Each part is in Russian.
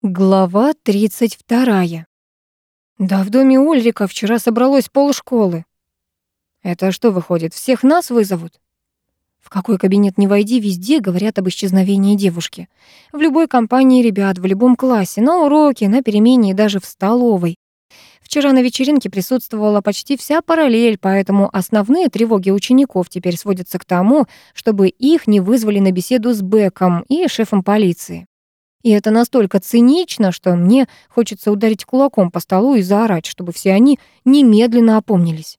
Глава 32. Да в доме Ульрика вчера собралось полшколы. Это что выходит, всех нас вызовут? В какой кабинет не войди, везде говорят об исчезновении девушки. В любой компании ребят, в любом классе, на уроке, на перемене и даже в столовой. Вчера на вечеринке присутствовала почти вся параллель, поэтому основные тревоги учеников теперь сводятся к тому, чтобы их не вызвали на беседу с Беком и шефом полиции. И это настолько цинично, что мне хочется ударить кулаком по столу и заорать, чтобы все они немедленно опомнились.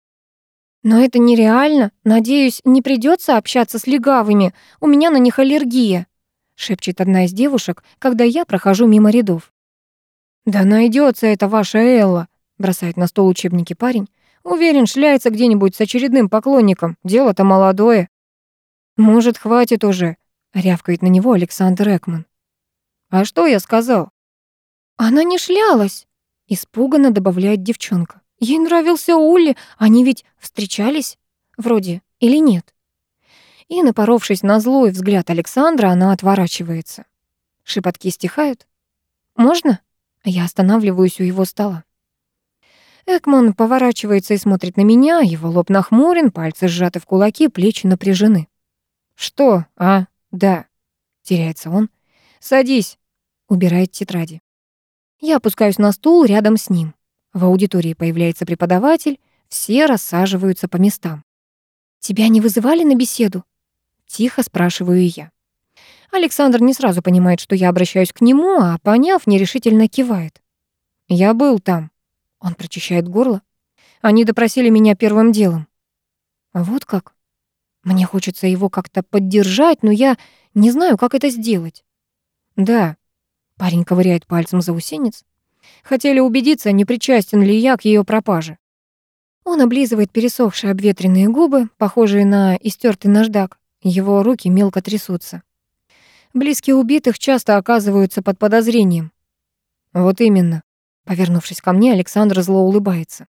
Но это нереально. Надеюсь, не придется общаться с легавыми. У меня на них аллергия, шепчет одна из девушек, когда я прохожу мимо рядов. Да найдется это ваша Элла, бросает на стол учебники парень. Уверен, шляется где-нибудь с очередным поклонником. Дело-то молодое. Может, хватит уже, рявкает на него Александр Экман. «А что я сказал?» «Она не шлялась», — испуганно добавляет девчонка. «Ей нравился Улли, они ведь встречались? Вроде, или нет?» И, напоровшись на злой взгляд Александра, она отворачивается. Шепотки стихают. «Можно?» Я останавливаюсь у его стола. Экман поворачивается и смотрит на меня, его лоб нахмурен, пальцы сжаты в кулаки, плечи напряжены. «Что? А? Да». Теряется он. «Садись», — убирает тетради. Я опускаюсь на стул рядом с ним. В аудитории появляется преподаватель, все рассаживаются по местам. «Тебя не вызывали на беседу?» Тихо спрашиваю я. Александр не сразу понимает, что я обращаюсь к нему, а, поняв, нерешительно кивает. «Я был там». Он прочищает горло. Они допросили меня первым делом. Вот как? Мне хочется его как-то поддержать, но я не знаю, как это сделать. «Да». Парень ковыряет пальцем заусенец. Хотели убедиться, не причастен ли я к ее пропаже. Он облизывает пересохшие обветренные губы, похожие на истертый наждак. Его руки мелко трясутся. Близкие убитых часто оказываются под подозрением. Вот именно. Повернувшись ко мне, Александр зло улыбается.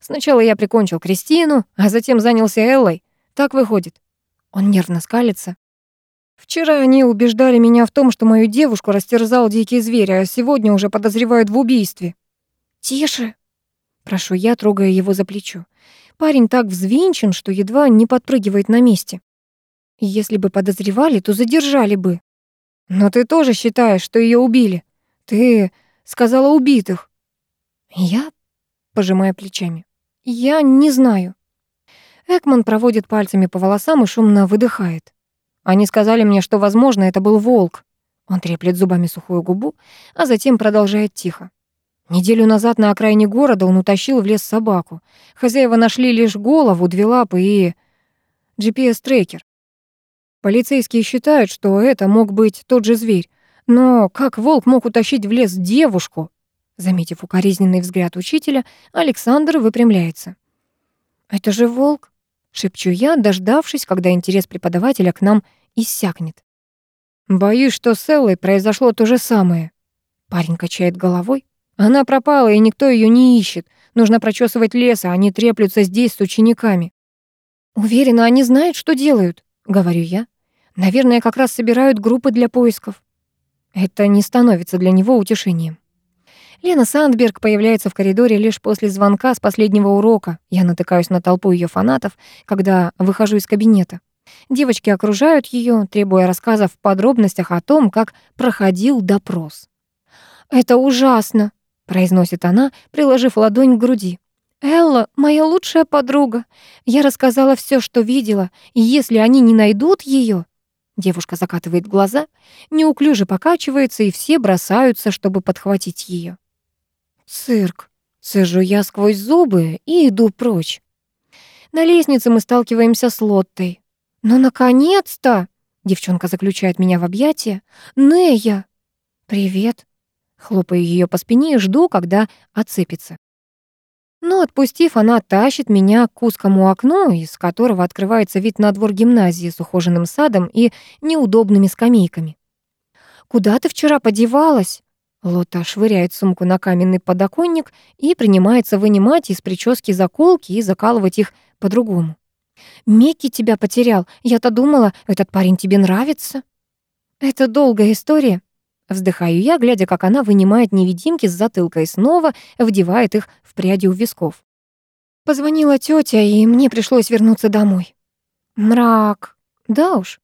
Сначала я прикончил Кристину, а затем занялся Эллой. Так выходит. Он нервно скалится. Вчера они убеждали меня в том, что мою девушку растерзал дикий зверь, а сегодня уже подозревают в убийстве. «Тише!» — прошу я, трогая его за плечо. Парень так взвинчен, что едва не подпрыгивает на месте. Если бы подозревали, то задержали бы. Но ты тоже считаешь, что ее убили. Ты сказала убитых. Я, пожимая плечами, я не знаю. Экман проводит пальцами по волосам и шумно выдыхает. Они сказали мне, что, возможно, это был волк. Он треплет зубами сухую губу, а затем продолжает тихо. Неделю назад на окраине города он утащил в лес собаку. Хозяева нашли лишь голову, две лапы и GPS-трекер. Полицейские считают, что это мог быть тот же зверь. Но как волк мог утащить в лес девушку? Заметив укоризненный взгляд учителя, Александр выпрямляется. «Это же волк?» Шепчу я, дождавшись, когда интерес преподавателя к нам иссякнет. Боюсь, что с Эллой произошло то же самое. Парень качает головой. Она пропала, и никто ее не ищет. Нужно прочесывать лес, а они треплются здесь с учениками. Уверена, они знают, что делают, говорю я. Наверное, как раз собирают группы для поисков. Это не становится для него утешением. Лена Сандберг появляется в коридоре лишь после звонка с последнего урока. Я натыкаюсь на толпу ее фанатов, когда выхожу из кабинета. Девочки окружают ее, требуя рассказов в подробностях о том, как проходил допрос. «Это ужасно», — произносит она, приложив ладонь к груди. «Элла — моя лучшая подруга. Я рассказала все, что видела, и если они не найдут ее, Девушка закатывает глаза, неуклюже покачивается, и все бросаются, чтобы подхватить ее. Цирк. Сижу я сквозь зубы и иду прочь. На лестнице мы сталкиваемся с Лоттой. «Ну, наконец-то!» Девчонка заключает меня в объятия. «Нея!» «Привет!» Хлопаю ее по спине и жду, когда отцепится. Но отпустив, она тащит меня к узкому окну, из которого открывается вид на двор гимназии с ухоженным садом и неудобными скамейками. «Куда ты вчера подевалась?» Лота швыряет сумку на каменный подоконник и принимается вынимать из прически заколки и закалывать их по-другому. «Микки тебя потерял. Я-то думала, этот парень тебе нравится». «Это долгая история», — Вздыхаю я, глядя, как она вынимает невидимки с затылка и снова вдевает их в пряди у висков. Позвонила тетя, и мне пришлось вернуться домой. Мрак. Да уж.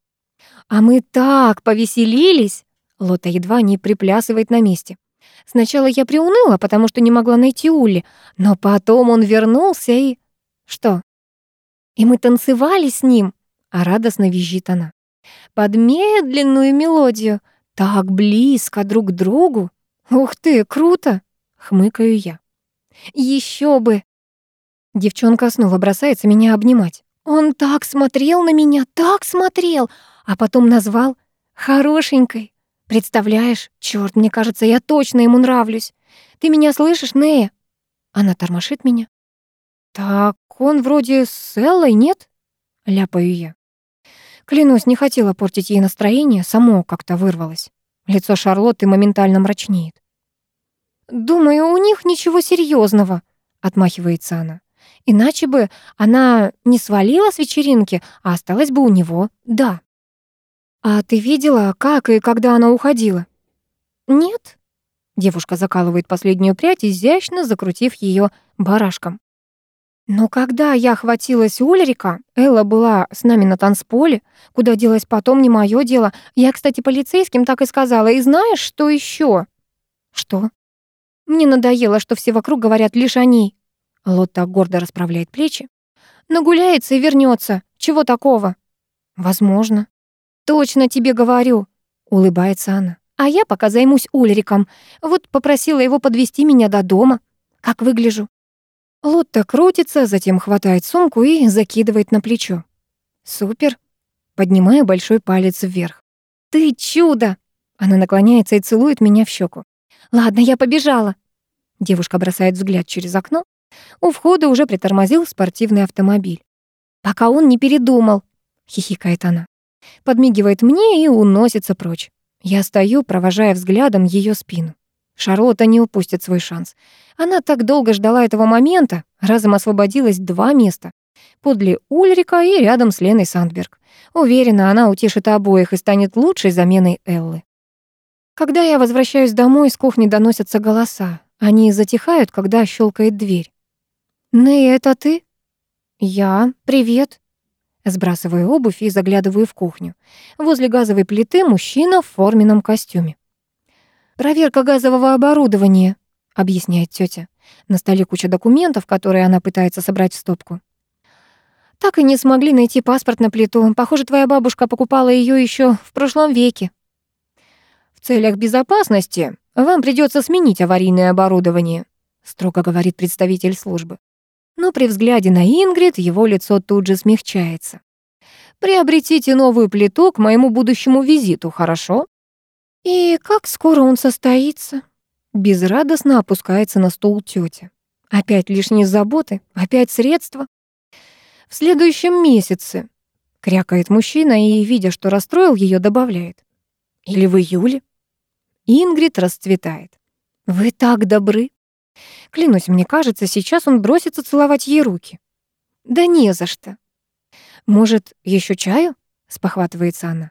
А мы так повеселились. Лота едва не приплясывает на месте. Сначала я приуныла, потому что не могла найти Улли, но потом он вернулся и... Что? И мы танцевали с ним, а радостно визжит она. Под медленную мелодию, так близко друг к другу. Ух ты, круто, хмыкаю я. Еще бы, Девчонка снова бросается меня обнимать. Он так смотрел на меня, так смотрел, а потом назвал хорошенькой. Представляешь, черт, мне кажется, я точно ему нравлюсь. Ты меня слышишь, Нея? Она тормошит меня. Так он вроде с Эллой, нет? Ляпаю я. Клянусь, не хотела портить ей настроение, само как-то вырвалось. Лицо Шарлотты моментально мрачнеет. «Думаю, у них ничего серьезного, отмахивается она. Иначе бы она не свалила с вечеринки, а осталась бы у него, да. А ты видела, как и когда она уходила? Нет. Девушка закалывает последнюю прядь, изящно закрутив ее барашком. Но когда я хватилась Ульрика, Элла была с нами на танцполе. Куда делась потом, не мое дело. Я, кстати, полицейским так и сказала. И знаешь, что еще? Что? Мне надоело, что все вокруг говорят лишь о ней. Лотта гордо расправляет плечи. Нагуляется и вернется. Чего такого? Возможно. Точно тебе говорю, улыбается она. А я пока займусь Ульриком. Вот попросила его подвести меня до дома. Как выгляжу? Лотта крутится, затем хватает сумку и закидывает на плечо. Супер. Поднимаю большой палец вверх. Ты чудо! Она наклоняется и целует меня в щеку. Ладно, я побежала. Девушка бросает взгляд через окно. У входа уже притормозил спортивный автомобиль. «Пока он не передумал», — хихикает она. Подмигивает мне и уносится прочь. Я стою, провожая взглядом ее спину. Шарлотта не упустит свой шанс. Она так долго ждала этого момента, разом освободилось два места. Подле Ульрика и рядом с Леной Сандберг. Уверена, она утешит обоих и станет лучшей заменой Эллы. Когда я возвращаюсь домой, с кухни доносятся голоса. Они затихают, когда щелкает дверь. «Нэй, это ты?» «Я. Привет». Сбрасываю обувь и заглядываю в кухню. Возле газовой плиты мужчина в форменном костюме. «Проверка газового оборудования», — объясняет тетя. На столе куча документов, которые она пытается собрать в стопку. «Так и не смогли найти паспорт на плиту. Похоже, твоя бабушка покупала ее еще в прошлом веке». «В целях безопасности вам придется сменить аварийное оборудование», — строго говорит представитель службы но при взгляде на Ингрид его лицо тут же смягчается. «Приобретите новую плиту к моему будущему визиту, хорошо?» «И как скоро он состоится?» Безрадостно опускается на стул тетя. Опять лишние заботы, опять средства. «В следующем месяце», — крякает мужчина и, видя, что расстроил ее, добавляет. «Или в июле?» Ингрид расцветает. «Вы так добры!» Клянусь, мне кажется, сейчас он бросится целовать ей руки. Да не за что. Может, еще чаю? спохватывается она.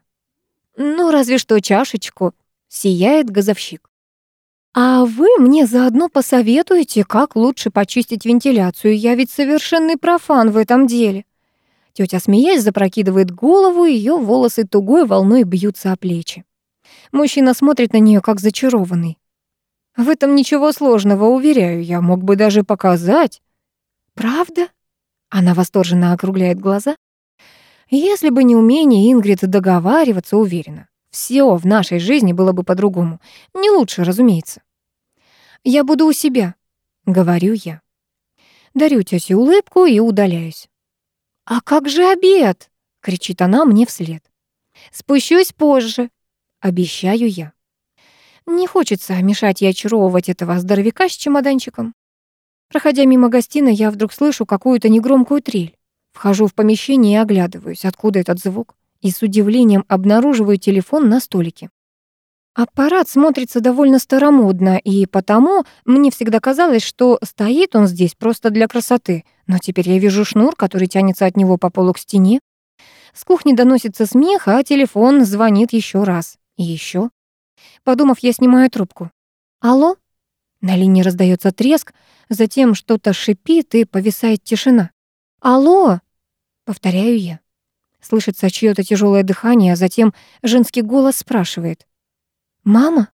Ну, разве что чашечку, сияет газовщик. А вы мне заодно посоветуете, как лучше почистить вентиляцию. Я ведь совершенный профан в этом деле. Тетя, смеясь, запрокидывает голову, ее волосы тугой волной бьются о плечи. Мужчина смотрит на нее как зачарованный. В этом ничего сложного, уверяю, я мог бы даже показать. Правда? Она восторженно округляет глаза. Если бы не умение Ингрид договариваться, уверена, все в нашей жизни было бы по-другому. Не лучше, разумеется. Я буду у себя, говорю я. Дарю тёте улыбку и удаляюсь. «А как же обед?» — кричит она мне вслед. «Спущусь позже», — обещаю я. Не хочется мешать и очаровывать этого здоровяка с чемоданчиком. Проходя мимо гостиной, я вдруг слышу какую-то негромкую трель. Вхожу в помещение и оглядываюсь, откуда этот звук, и с удивлением обнаруживаю телефон на столике. Аппарат смотрится довольно старомодно, и потому мне всегда казалось, что стоит он здесь просто для красоты. Но теперь я вижу шнур, который тянется от него по полу к стене. С кухни доносится смех, а телефон звонит еще раз. И еще. Подумав, я снимаю трубку. «Алло?» На линии раздается треск, затем что-то шипит и повисает тишина. «Алло!» — повторяю я. Слышится чьё-то тяжелое дыхание, а затем женский голос спрашивает. «Мама?»